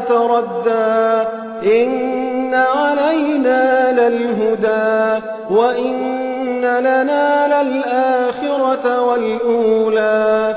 إذا تردى إن علينا للهدى وإن لنا للآخرة والأولى